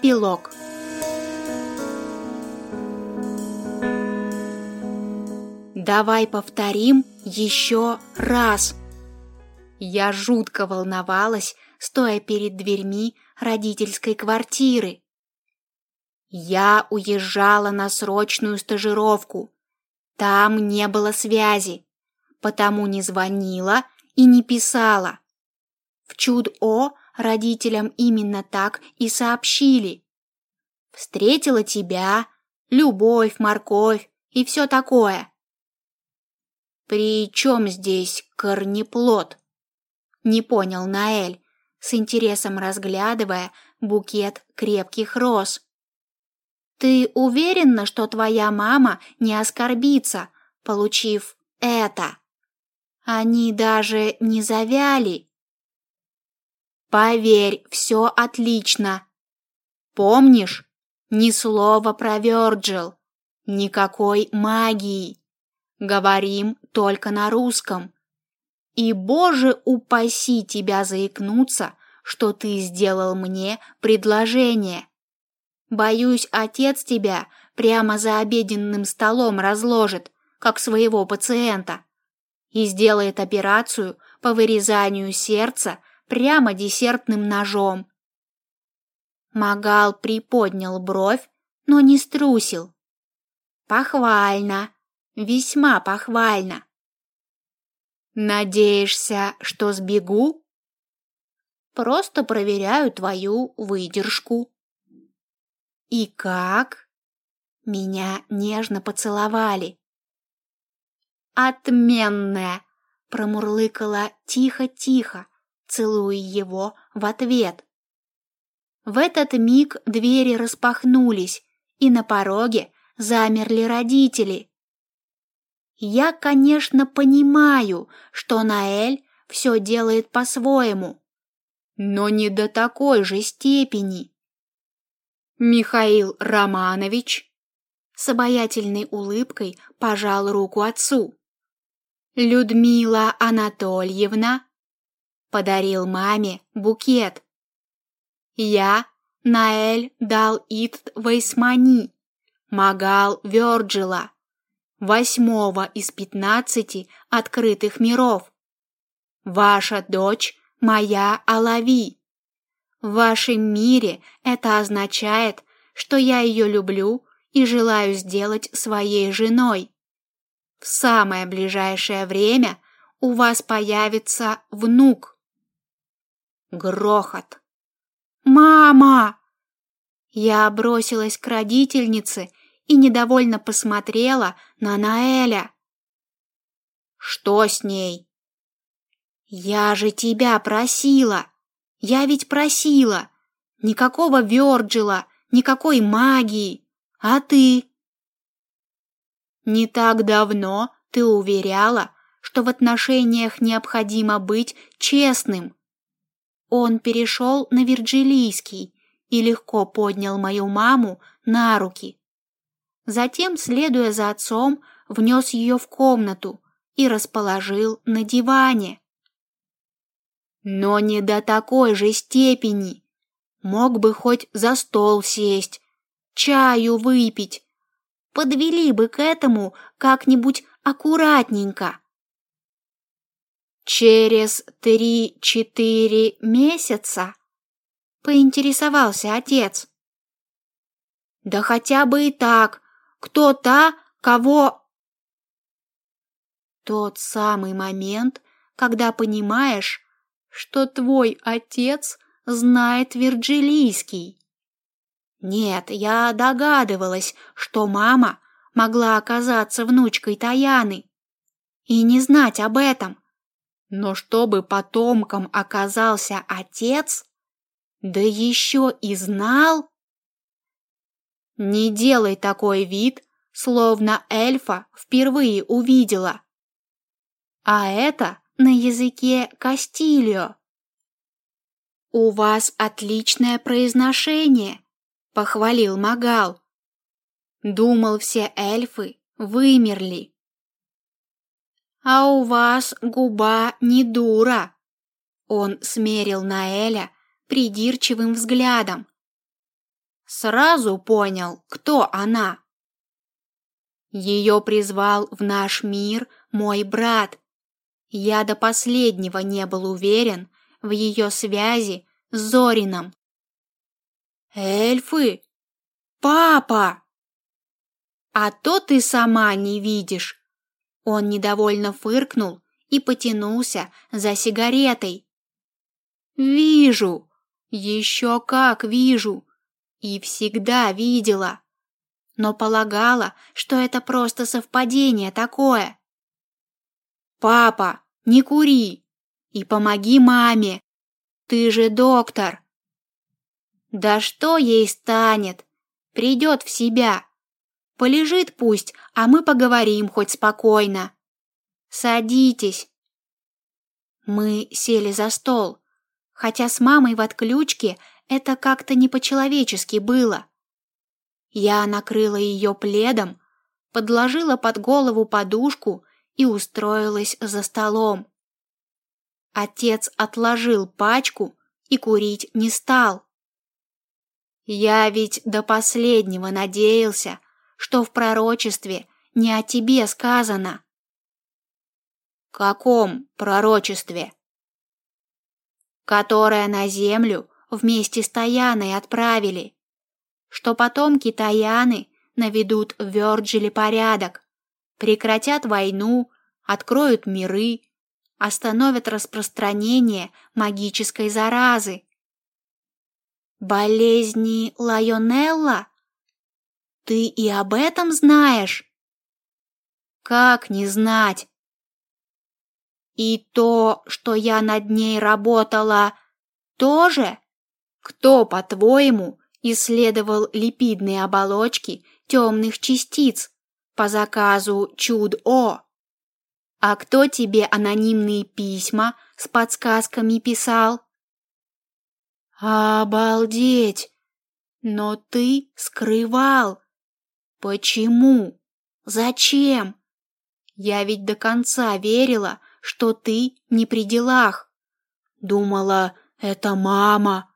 Эпилог Давай повторим еще раз. Я жутко волновалась, стоя перед дверьми родительской квартиры. Я уезжала на срочную стажировку. Там не было связи, потому не звонила и не писала. В Чуд-О родителям именно так и сообщили. Встретила тебя, любовь, морковь и все такое. При чем здесь корнеплод? Не понял Наэль, с интересом разглядывая букет крепких роз. Ты уверена, что твоя мама не оскорбится, получив это? Они даже не завяли. Поверь, все отлично. Помнишь? Ни слова про Вёрджил, никакой магии. Говорим только на русском. И, Боже, упаси тебя заикнуться, что ты сделал мне предложение. Боюсь, отец тебя прямо за обеденным столом разложит, как своего пациента, и сделает операцию по вырезанию сердца прямо десертным ножом. Магал приподнял бровь, но не струсил. Похвально, весьма похвально. Надеешься, что сбегу? Просто проверяю твою выдержку. И как? Меня нежно поцеловали. Отменная, промурлыкала тихо-тихо, целуя его в ответ. В этот миг двери распахнулись, и на пороге замерли родители. Я, конечно, понимаю, что Наэль все делает по-своему, но не до такой же степени. Михаил Романович с обаятельной улыбкой пожал руку отцу. Людмила Анатольевна подарил маме букет. Я, Наэль дал Ит Вейсмани, Магал Вёрджила восьмого из пятнадцати открытых миров. Ваша дочь – моя Алави. В вашем мире это означает, что я ее люблю и желаю сделать своей женой. В самое ближайшее время у вас появится внук. Грохот. «Мама!» Я бросилась к родительнице и недовольно посмотрела на Наэля. «Что с ней?» «Я же тебя просила! Я ведь просила! Никакого Вёрджила, никакой магии! А ты?» «Не так давно ты уверяла, что в отношениях необходимо быть честным». Он перешел на вирджилийский и легко поднял мою маму на руки. Затем, следуя за отцом, внес ее в комнату и расположил на диване. Но не до такой же степени. Мог бы хоть за стол сесть, чаю выпить. Подвели бы к этому как-нибудь аккуратненько. Через три-четыре месяца поинтересовался отец. Да хотя бы и так, кто та, кого... Тот самый момент, когда понимаешь, что твой отец знает вирджилийский. Нет, я догадывалась, что мама могла оказаться внучкой Таяны и не знать об этом. Но чтобы потомком оказался отец, да еще и знал... Не делай такой вид, словно эльфа впервые увидела. А это на языке Кастильо. У вас отличное произношение, похвалил Магал. Думал, все эльфы вымерли. А у вас губа не дура. Он смерил Наэля придирчивым взглядом. Сразу понял, кто она. Ее призвал в наш мир мой брат. Я до последнего не был уверен в ее связи с Зорином. Эльфы? Папа! А то ты сама не видишь. Он недовольно фыркнул и потянулся за сигаретой. Вижу, еще как вижу, и всегда видела, но полагала, что это просто совпадение такое. Папа, не кури и помоги маме. Ты же доктор. Да что ей станет? Придет в себя. Полежит пусть, а мы поговорим хоть спокойно. Садитесь. Мы сели за стол, хотя с мамой в отключке это как-то не по-человечески было. Я накрыла ее пледом, подложила под голову подушку и устроилась за столом. Отец отложил пачку и курить не стал. Я ведь до последнего надеялся, что в пророчестве не о тебе сказано. Каком пророчестве? Которое на землю вместе с Таяной отправили, что потом китаяны наведут в Вёрджиле порядок, прекратят войну, откроют миры, остановят распространение магической заразы. Болезни Лайонелла? Ты и об этом знаешь? Как не знать? И то, что я над ней работала, тоже? Кто, по-твоему, исследовал липидные оболочки темных частиц по заказу Чуд-О? А кто тебе анонимные письма с подсказками писал? Обалдеть! Но ты скрывал. Почему? Зачем? Я ведь до конца верила, что ты не при делах. Думала, это мама.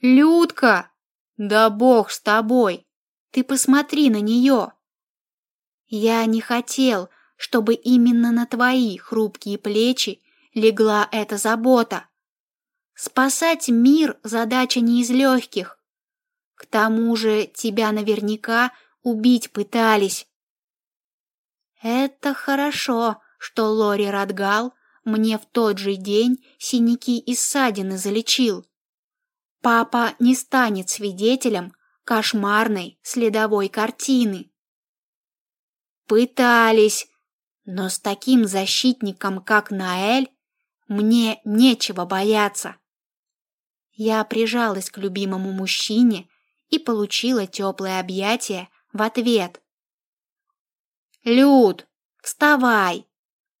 Людка! Да бог с тобой! Ты посмотри на нее. Я не хотел, чтобы именно на твои хрупкие плечи легла эта забота. Спасать мир задача не из легких. К тому же тебя наверняка убить пытались. Это хорошо, что Лори Радгал мне в тот же день синяки и ссадины залечил. Папа не станет свидетелем кошмарной следовой картины. Пытались, но с таким защитником, как Наэль, мне нечего бояться. Я прижалась к любимому мужчине и получила теплое объятие в ответ. «Люд, вставай!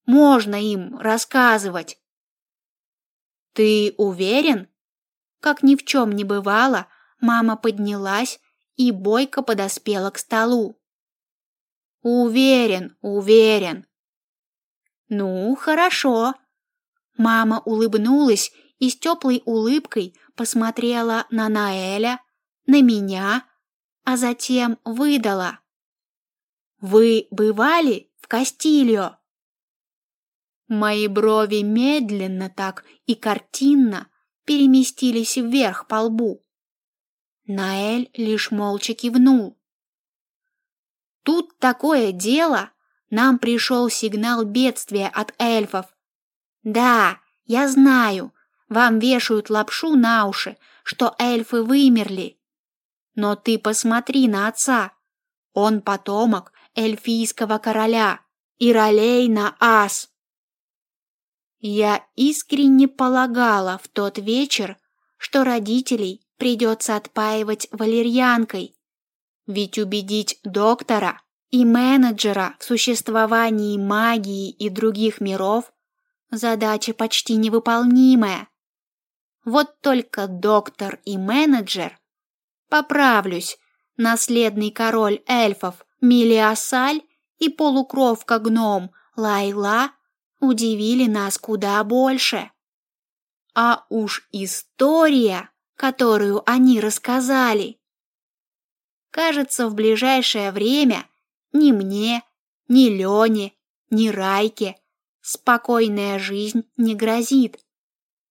Можно им рассказывать!» «Ты уверен?» Как ни в чем не бывало, мама поднялась и бойко подоспела к столу. «Уверен, уверен!» «Ну, хорошо!» Мама улыбнулась и с теплой улыбкой посмотрела на Наэля, на меня, а затем выдала. «Вы бывали в Кастильо?» Мои брови медленно так и картинно переместились вверх по лбу. Наэль лишь молча кивнул. «Тут такое дело!» Нам пришел сигнал бедствия от эльфов. Да, я знаю, вам вешают лапшу на уши, что эльфы вымерли. Но ты посмотри на отца. Он потомок эльфийского короля, Иралей на Ас. Я искренне полагала в тот вечер, что родителей придется отпаивать валерьянкой, ведь убедить доктора и менеджера в существовании магии и других миров задача почти невыполнимая. Вот только доктор и менеджер, поправлюсь, наследный король эльфов Милиасаль и полукровка-гном Лайла удивили нас куда больше. А уж история, которую они рассказали, кажется, в ближайшее время ни мне, ни Лене, ни Райке спокойная жизнь не грозит.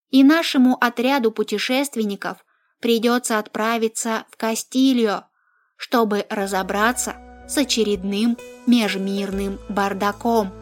И нашему отряду путешественников придется отправиться в Кастильо, чтобы разобраться с очередным межмирным бардаком.